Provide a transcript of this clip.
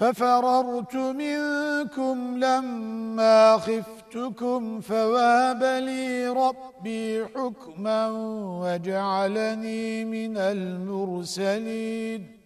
ففررت منكم لما خفتكم فواب لي ربي حكما وجعلني من المرسلين.